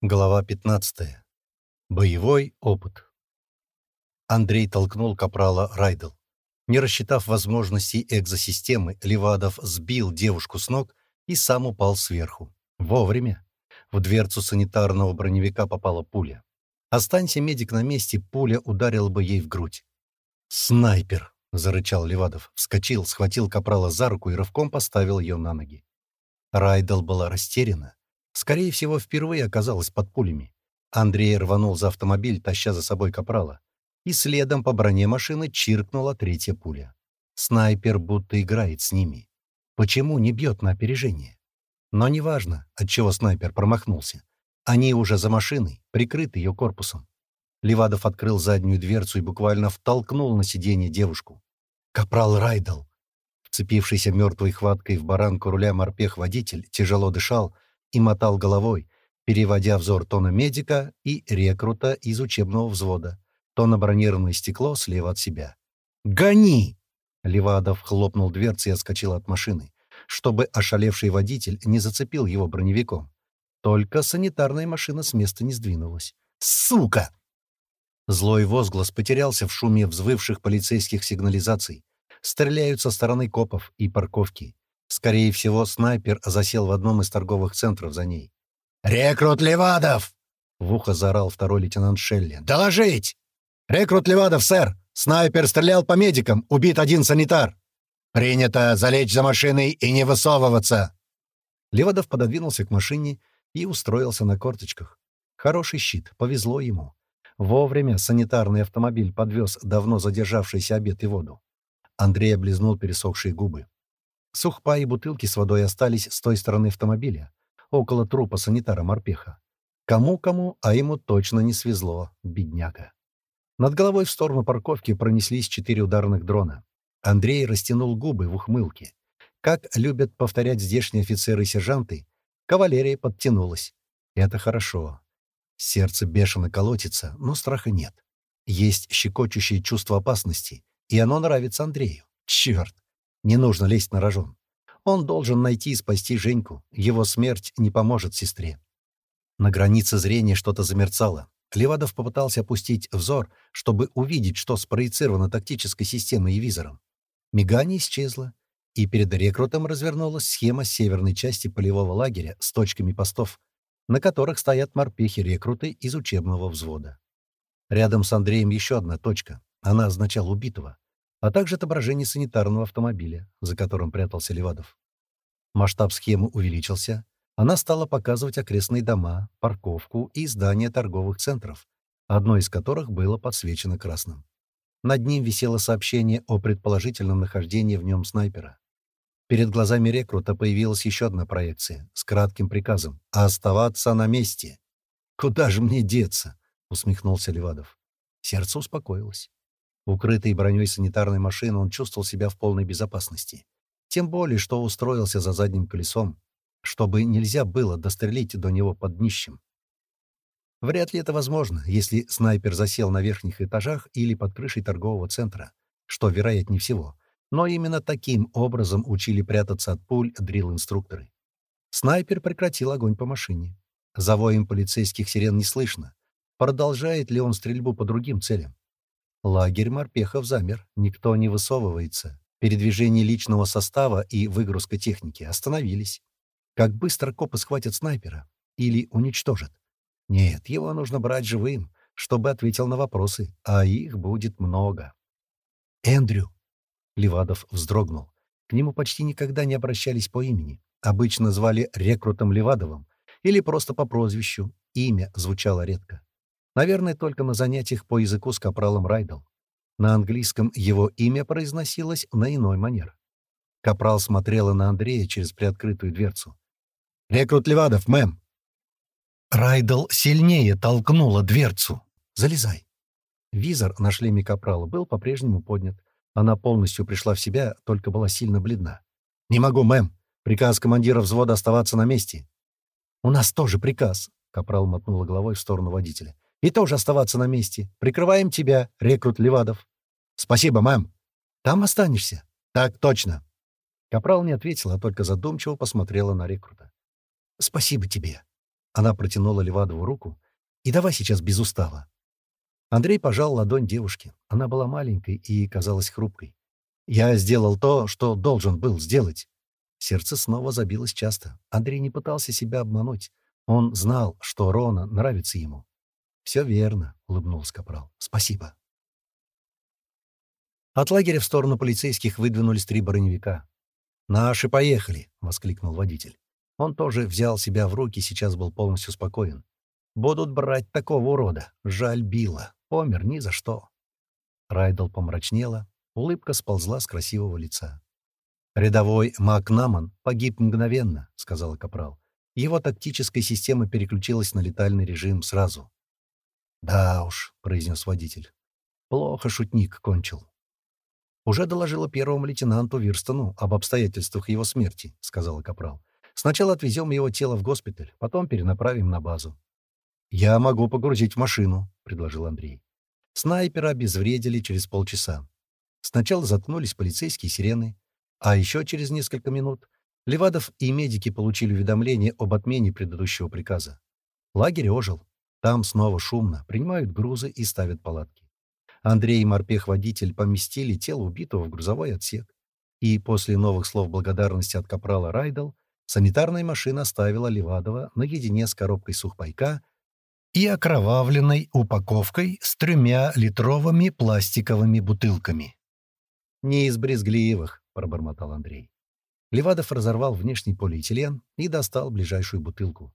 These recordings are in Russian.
Глава 15. Боевой опыт. Андрей толкнул капрала Райдел. Не рассчитав возможностей экзосистемы, Левадов сбил девушку с ног и сам упал сверху. Вовремя. В дверцу санитарного броневика попала пуля. Останься медик на месте, пуля ударила бы ей в грудь. «Снайпер!» — зарычал Левадов. Вскочил, схватил капрала за руку и рывком поставил ее на ноги. Райдел была растеряна. Скорее всего, впервые оказалась под пулями. Андрей рванул за автомобиль, таща за собой капрала. И следом по броне машины чиркнула третья пуля. Снайпер будто играет с ними. Почему не бьет на опережение? Но неважно, от чего снайпер промахнулся. Они уже за машиной, прикрыты ее корпусом. Левадов открыл заднюю дверцу и буквально втолкнул на сиденье девушку. «Капрал Райдл!» Вцепившийся мертвой хваткой в баранку руля морпех-водитель тяжело дышал, и мотал головой, переводя взор то на медика и рекрута из учебного взвода, то на бронированное стекло слева от себя. «Гони!» Левадов хлопнул дверцей и отскочил от машины, чтобы ошалевший водитель не зацепил его броневиком. Только санитарная машина с места не сдвинулась. «Сука!» Злой возглас потерялся в шуме взвывших полицейских сигнализаций. Стреляют со стороны копов и парковки. Скорее всего, снайпер засел в одном из торговых центров за ней. «Рекрут Левадов!» — в ухо заорал второй лейтенант Шелли. «Доложить!» «Рекрут Левадов, сэр! Снайпер стрелял по медикам, убит один санитар!» «Принято залечь за машиной и не высовываться!» Левадов пододвинулся к машине и устроился на корточках. Хороший щит, повезло ему. Вовремя санитарный автомобиль подвез давно задержавшийся обед и воду. Андрей облизнул пересохшие губы. Сухпа и бутылки с водой остались с той стороны автомобиля, около трупа санитара-морпеха. Кому-кому, а ему точно не свезло, бедняга. Над головой в сторону парковки пронеслись четыре ударных дрона. Андрей растянул губы в ухмылке. Как любят повторять здешние офицеры и сержанты, кавалерия подтянулась. Это хорошо. Сердце бешено колотится, но страха нет. Есть щекочущее чувство опасности, и оно нравится Андрею. Черт! Не нужно лезть на рожон. Он должен найти и спасти Женьку. Его смерть не поможет сестре. На границе зрения что-то замерцало. Левадов попытался опустить взор, чтобы увидеть, что спроецировано тактической системой и визором. Мигание исчезло, и перед рекрутом развернулась схема северной части полевого лагеря с точками постов, на которых стоят морпехи-рекруты из учебного взвода. Рядом с Андреем еще одна точка. Она означала убитого а также отображение санитарного автомобиля, за которым прятался Левадов. Масштаб схемы увеличился. Она стала показывать окрестные дома, парковку и здания торговых центров, одно из которых было подсвечено красным. Над ним висело сообщение о предположительном нахождении в нем снайпера. Перед глазами рекрута появилась еще одна проекция с кратким приказом «Оставаться на месте». «Куда же мне деться?» — усмехнулся Левадов. Сердце успокоилось. Укрытый броней санитарной машины, он чувствовал себя в полной безопасности. Тем более, что устроился за задним колесом, чтобы нельзя было дострелить до него под днищем. Вряд ли это возможно, если снайпер засел на верхних этажах или под крышей торгового центра, что вероятнее всего. Но именно таким образом учили прятаться от пуль дрил-инструкторы. Снайпер прекратил огонь по машине. За воем полицейских сирен не слышно. Продолжает ли он стрельбу по другим целям? Лагерь морпехов замер, никто не высовывается. Передвижение личного состава и выгрузка техники остановились. Как быстро копы схватят снайпера? Или уничтожат? Нет, его нужно брать живым, чтобы ответил на вопросы, а их будет много. «Эндрю!» — Левадов вздрогнул. К нему почти никогда не обращались по имени. Обычно звали рекрутом Левадовым или просто по прозвищу. Имя звучало редко. Наверное, только на занятиях по языку с капралом Райдл. На английском его имя произносилось на иной манер. Капрал смотрела на Андрея через приоткрытую дверцу. «Рекрут Левадов, мэм!» Райдл сильнее толкнула дверцу. «Залезай!» Визор на шлеме Капрала был по-прежнему поднят. Она полностью пришла в себя, только была сильно бледна. «Не могу, мэм. Приказ командира взвода оставаться на месте». «У нас тоже приказ», — Капрал мотнула головой в сторону водителя. И тоже оставаться на месте. Прикрываем тебя, рекрут Левадов. Спасибо, мэм. Там останешься? Так точно. Капрал не ответила, а только задумчиво посмотрела на рекрута. Спасибо тебе. Она протянула Левадову руку. «И давай сейчас без устава». Андрей пожал ладонь девушки. Она была маленькой и казалась хрупкой. «Я сделал то, что должен был сделать». Сердце снова забилось часто. Андрей не пытался себя обмануть. Он знал, что Рона нравится ему. «Все верно», — улыбнулся Капрал. «Спасибо». От лагеря в сторону полицейских выдвинулись три броневика. «Наши поехали!» — воскликнул водитель. Он тоже взял себя в руки, сейчас был полностью спокоен. «Будут брать такого урода. Жаль Билла. Помер ни за что». Райдл помрачнела, улыбка сползла с красивого лица. «Рядовой Макнаман погиб мгновенно», — сказала Капрал. Его тактическая система переключилась на летальный режим сразу. «Да уж», — произнес водитель. «Плохо шутник кончил». «Уже доложила первому лейтенанту Вирстону об обстоятельствах его смерти», — сказала Капрал. Сначала отвезем его тело в госпиталь, потом перенаправим на базу. «Я могу погрузить в машину», — предложил Андрей. Снайпера обезвредили через полчаса. Сначала заткнулись полицейские сирены, а еще через несколько минут Левадов и медики получили уведомление об отмене предыдущего приказа. Лагерь ожил. Там снова шумно, принимают грузы и ставят палатки. Андрей и морпех-водитель поместили тело убитого в грузовой отсек. И после новых слов благодарности от капрала Райдл Санитарная машина оставила Левадова наедине с коробкой сухпайка и окровавленной упаковкой с тремя литровыми пластиковыми бутылками. «Не из брезгливых», — пробормотал Андрей. Левадов разорвал внешний полиэтилен и достал ближайшую бутылку.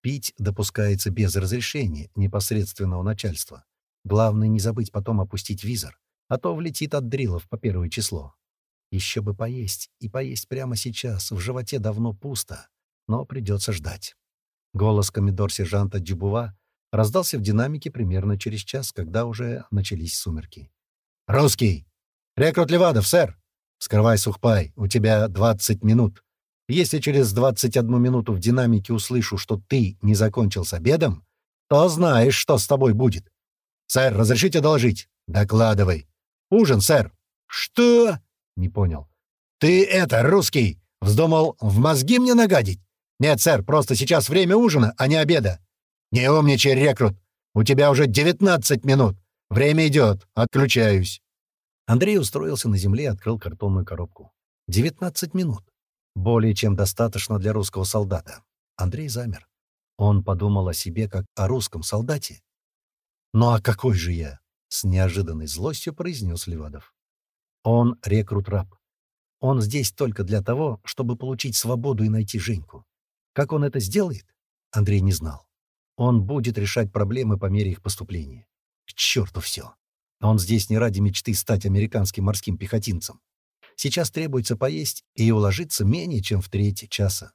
Пить допускается без разрешения непосредственного начальства. Главное не забыть потом опустить визор, а то влетит от дрилов по первое число. Еще бы поесть, и поесть прямо сейчас, в животе давно пусто, но придется ждать. Голос комендор-сержанта Дюбува раздался в динамике примерно через час, когда уже начались сумерки. «Русский! Рекрут Левадов, сэр! Скрывай сухпай, у тебя 20 минут. Если через 21 минуту в динамике услышу, что ты не закончил с обедом, то знаешь, что с тобой будет. Сэр, разрешите доложить? Докладывай. Ужин, сэр. Что? Не понял. «Ты это, русский, вздумал в мозги мне нагадить? Нет, сэр, просто сейчас время ужина, а не обеда. Не умничай, рекрут. У тебя уже 19 минут. Время идет. Отключаюсь». Андрей устроился на земле и открыл картонную коробку. 19 минут. Более чем достаточно для русского солдата. Андрей замер. Он подумал о себе как о русском солдате. «Ну а какой же я?» — с неожиданной злостью произнес Левадов. Он рекрут-раб. Он здесь только для того, чтобы получить свободу и найти Женьку. Как он это сделает, Андрей не знал. Он будет решать проблемы по мере их поступления. К черту все. Он здесь не ради мечты стать американским морским пехотинцем. Сейчас требуется поесть и уложиться менее чем в треть часа.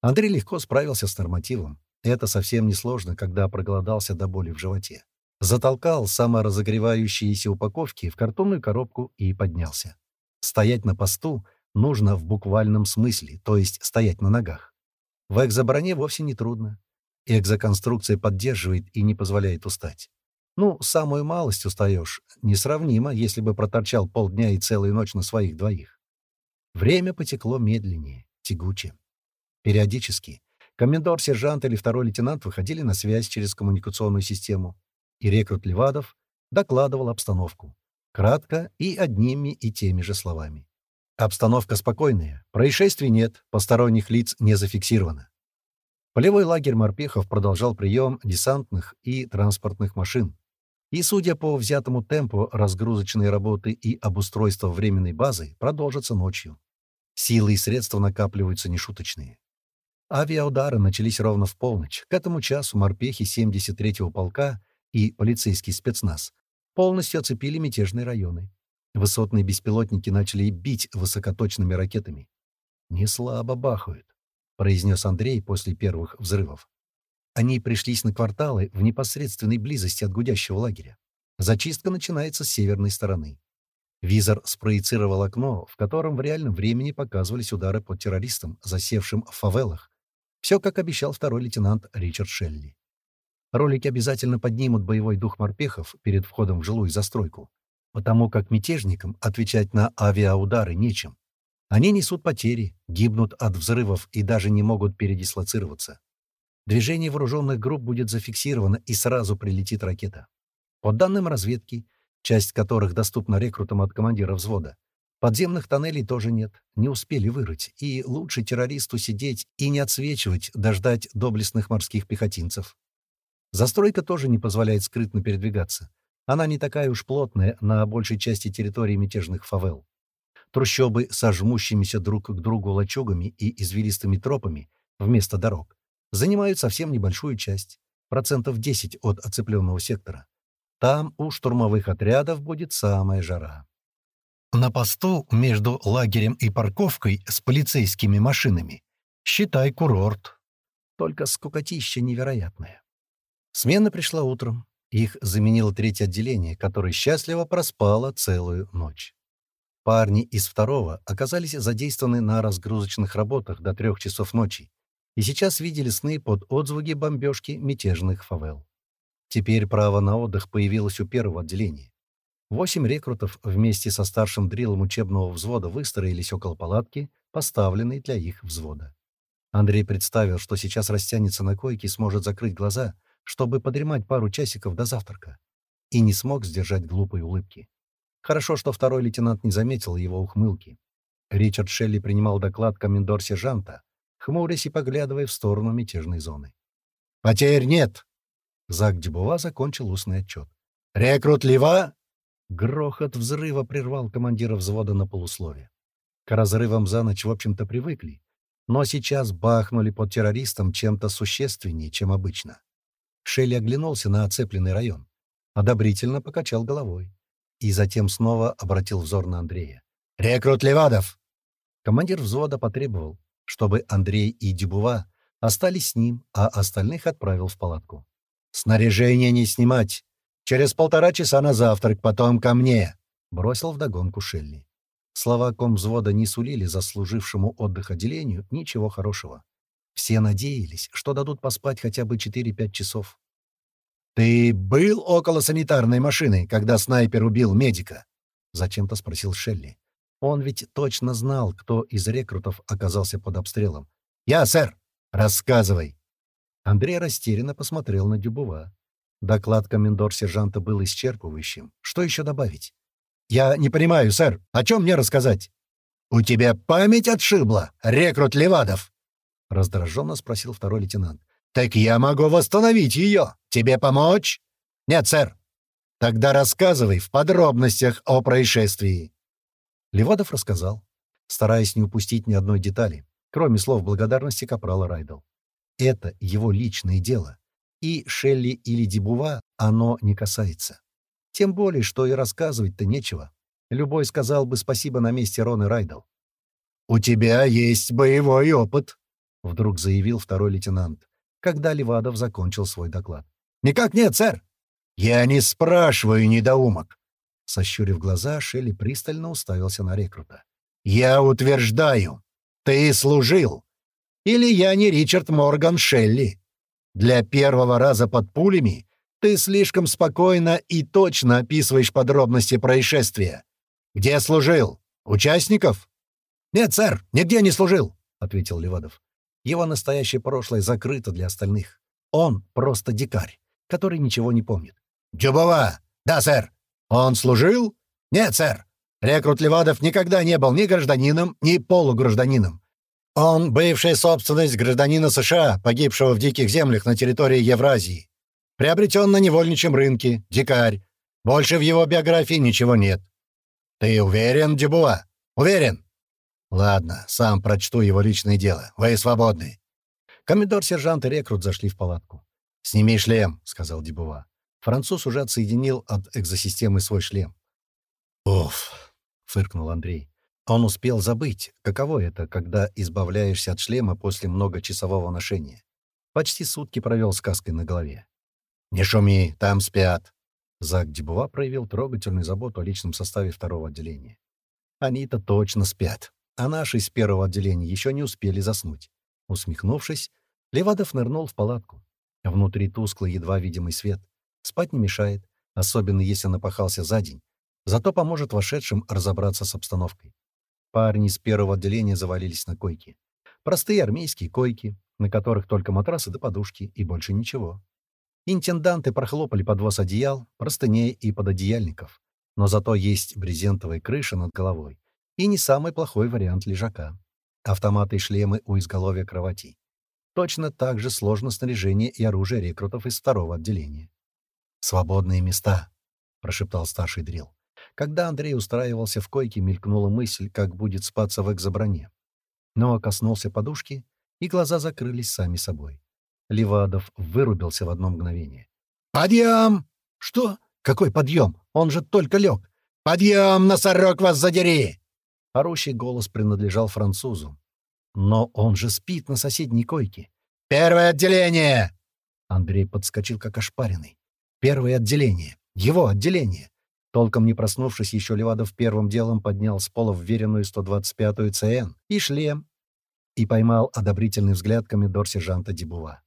Андрей легко справился с нормативом. Это совсем несложно, когда проголодался до боли в животе затолкал саморазогревающиеся упаковки в картонную коробку и поднялся. Стоять на посту нужно в буквальном смысле, то есть стоять на ногах. В экзоброне вовсе не трудно. Экзоконструкция поддерживает и не позволяет устать. Ну, самую малость устаешь. Несравнимо, если бы проторчал полдня и целую ночь на своих двоих. Время потекло медленнее, тягуче. Периодически комендор, сержант или второй лейтенант выходили на связь через коммуникационную систему и рекрут Левадов докладывал обстановку. Кратко и одними и теми же словами. Обстановка спокойная, происшествий нет, посторонних лиц не зафиксировано. Полевой лагерь морпехов продолжал прием десантных и транспортных машин. И, судя по взятому темпу, разгрузочные работы и обустройство временной базы продолжатся ночью. Силы и средства накапливаются нешуточные. Авиаудары начались ровно в полночь. К этому часу морпехи 73-го полка и полицейский спецназ полностью оцепили мятежные районы. Высотные беспилотники начали бить высокоточными ракетами. «Не слабо бахают», — произнес Андрей после первых взрывов. Они пришлись на кварталы в непосредственной близости от гудящего лагеря. Зачистка начинается с северной стороны. Визор спроецировал окно, в котором в реальном времени показывались удары по террористам, засевшим в фавелах. Все, как обещал второй лейтенант Ричард Шелли. Ролики обязательно поднимут боевой дух морпехов перед входом в жилую застройку, потому как мятежникам отвечать на авиаудары нечем. Они несут потери, гибнут от взрывов и даже не могут передислоцироваться. Движение вооруженных групп будет зафиксировано и сразу прилетит ракета. По данным разведки, часть которых доступна рекрутам от командира взвода, подземных тоннелей тоже нет, не успели вырыть, и лучше террористу сидеть и не отсвечивать, дождать доблестных морских пехотинцев. Застройка тоже не позволяет скрытно передвигаться. Она не такая уж плотная на большей части территории мятежных фавел. Трущобы со жмущимися друг к другу лачугами и извилистыми тропами вместо дорог занимают совсем небольшую часть, процентов 10 от оцепленного сектора. Там у штурмовых отрядов будет самая жара. На посту между лагерем и парковкой с полицейскими машинами считай курорт. Только скукотища невероятная. Смена пришла утром. Их заменило третье отделение, которое счастливо проспало целую ночь. Парни из второго оказались задействованы на разгрузочных работах до трех часов ночи и сейчас видели сны под отзвуки бомбежки мятежных фавел. Теперь право на отдых появилось у первого отделения. Восемь рекрутов вместе со старшим дрилом учебного взвода выстроились около палатки, поставленной для их взвода. Андрей представил, что сейчас растянется на койке и сможет закрыть глаза, чтобы подремать пару часиков до завтрака. И не смог сдержать глупой улыбки. Хорошо, что второй лейтенант не заметил его ухмылки. Ричард Шелли принимал доклад комендор-сержанта, хмурясь и поглядывая в сторону мятежной зоны. «Потерь нет!» Зак Дебува закончил устный отчет. «Рекрут Лева!» Грохот взрыва прервал командира взвода на полусловие. К разрывам за ночь, в общем-то, привыкли, но сейчас бахнули под террористом чем-то существеннее, чем обычно. Шелли оглянулся на оцепленный район, одобрительно покачал головой и затем снова обратил взор на Андрея. «Рекрут Левадов!» Командир взвода потребовал, чтобы Андрей и Дебува остались с ним, а остальных отправил в палатку. «Снаряжение не снимать! Через полтора часа на завтрак, потом ко мне!» — бросил вдогонку Шелли. Слова комвзвода не сулили заслужившему отдых отделению ничего хорошего. Все надеялись, что дадут поспать хотя бы 4-5 часов. «Ты был около санитарной машины, когда снайпер убил медика?» — зачем-то спросил Шелли. Он ведь точно знал, кто из рекрутов оказался под обстрелом. «Я, сэр! Рассказывай!» Андрей растерянно посмотрел на Дюбува. Доклад комендор-сержанта был исчерпывающим. Что еще добавить? «Я не понимаю, сэр. О чем мне рассказать?» «У тебя память отшибла, рекрут Левадов?» — раздраженно спросил второй лейтенант. «Так я могу восстановить ее. Тебе помочь?» «Нет, сэр». «Тогда рассказывай в подробностях о происшествии». Левадов рассказал, стараясь не упустить ни одной детали, кроме слов благодарности капрала Райдл. Это его личное дело, и Шелли или Дебува оно не касается. Тем более, что и рассказывать-то нечего. Любой сказал бы спасибо на месте Роны Райдл. «У тебя есть боевой опыт», — вдруг заявил второй лейтенант, когда Левадов закончил свой доклад. «Никак нет, сэр!» «Я не спрашиваю, недоумок!» Сощурив глаза, Шелли пристально уставился на рекрута. «Я утверждаю, ты служил. Или я не Ричард Морган Шелли. Для первого раза под пулями ты слишком спокойно и точно описываешь подробности происшествия. Где служил? Участников?» «Нет, сэр, нигде не служил», — ответил Левадов. Его настоящее прошлое закрыто для остальных. Он просто дикарь, который ничего не помнит. «Дюбова! Да, сэр! Он служил? Нет, сэр. Рекрут Левадов никогда не был ни гражданином, ни полугражданином. Он — бывшая собственность гражданина США, погибшего в диких землях на территории Евразии. Приобретен на невольничьем рынке, дикарь. Больше в его биографии ничего нет. Ты уверен, Дюбуа? Уверен? Ладно, сам прочту его личное дело. Вы свободны. Комендор, сержант и рекрут зашли в палатку. «Сними шлем», — сказал Дебува. Француз уже отсоединил от экзосистемы свой шлем. «Уф!» — фыркнул Андрей. Он успел забыть, каково это, когда избавляешься от шлема после многочасового ношения. Почти сутки провел сказкой на голове. «Не шуми, там спят!» Зак Дебува проявил трогательную заботу о личном составе второго отделения. «Они-то точно спят, а наши из первого отделения еще не успели заснуть». Усмехнувшись, Левадов нырнул в палатку. Внутри тусклый, едва видимый свет. Спать не мешает, особенно если напахался за день. Зато поможет вошедшим разобраться с обстановкой. Парни из первого отделения завалились на койке. Простые армейские койки, на которых только матрасы да подушки, и больше ничего. Интенданты прохлопали подвоз одеял, простыней и пододеяльников. Но зато есть брезентовая крыша над головой. И не самый плохой вариант лежака. Автоматы и шлемы у изголовья кровати. Точно так же сложно снаряжение и оружие рекрутов из второго отделения. «Свободные места», — прошептал старший дрил. Когда Андрей устраивался в койке, мелькнула мысль, как будет спаться в экзоброне. Но коснулся подушки, и глаза закрылись сами собой. Левадов вырубился в одно мгновение. «Подъем!» «Что? Какой подъем? Он же только лег!» «Подъем, носорог, вас задери!» Орущий голос принадлежал французу. «Но он же спит на соседней койке!» «Первое отделение!» Андрей подскочил, как ошпаренный. «Первое отделение! Его отделение!» Толком не проснувшись, еще Левадов первым делом поднял с пола вверенную 125-ю ЦН и шлем, и поймал одобрительный взгляд комендор-сержанта Дебува.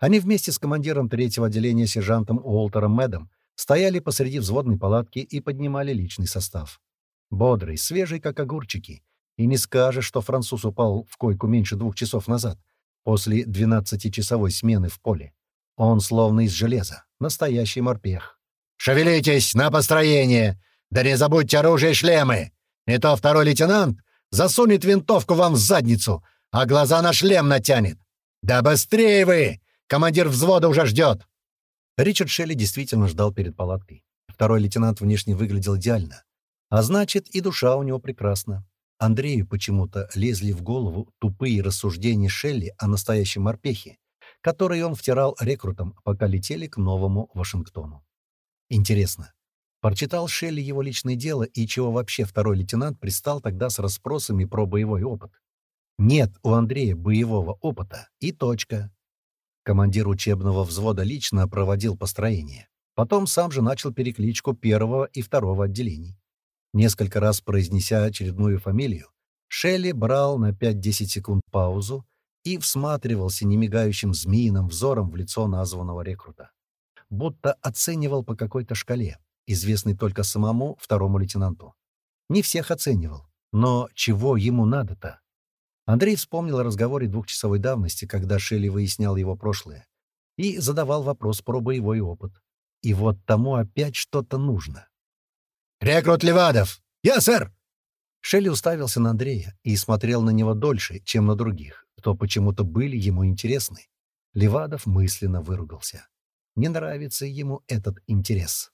Они вместе с командиром третьего отделения сержантом Уолтером Мэдом стояли посреди взводной палатки и поднимали личный состав. Бодрый, свежий, как огурчики. И не скажешь, что француз упал в койку меньше двух часов назад, после 12-часовой смены в поле. Он словно из железа, настоящий морпех. «Шевелитесь на построение! Да не забудьте оружие и шлемы! Не то второй лейтенант засунет винтовку вам в задницу, а глаза на шлем натянет! Да быстрее вы! Командир взвода уже ждет!» Ричард Шелли действительно ждал перед палаткой. Второй лейтенант внешне выглядел идеально. А значит, и душа у него прекрасна. Андрею почему-то лезли в голову тупые рассуждения Шелли о настоящем морпехе, которые он втирал рекрутам, пока летели к новому Вашингтону. Интересно, прочитал Шелли его личное дело и чего вообще второй лейтенант пристал тогда с расспросами про боевой опыт? Нет у Андрея боевого опыта и точка. Командир учебного взвода лично проводил построение. Потом сам же начал перекличку первого и второго отделений. Несколько раз произнеся очередную фамилию, Шелли брал на 5-10 секунд паузу и всматривался немигающим змеиным взором в лицо названного рекрута будто оценивал по какой-то шкале, известной только самому второму лейтенанту. Не всех оценивал, но чего ему надо-то? Андрей вспомнил о разговоре двухчасовой давности, когда Шелли выяснял его прошлое, и задавал вопрос про боевой опыт. И вот тому опять что-то нужно. «Рекрут Левадов! Я, сэр!» Шелли уставился на Андрея и смотрел на него дольше, чем на других, кто почему-то были ему интересны. Левадов мысленно выругался. Не нравится ему этот интерес.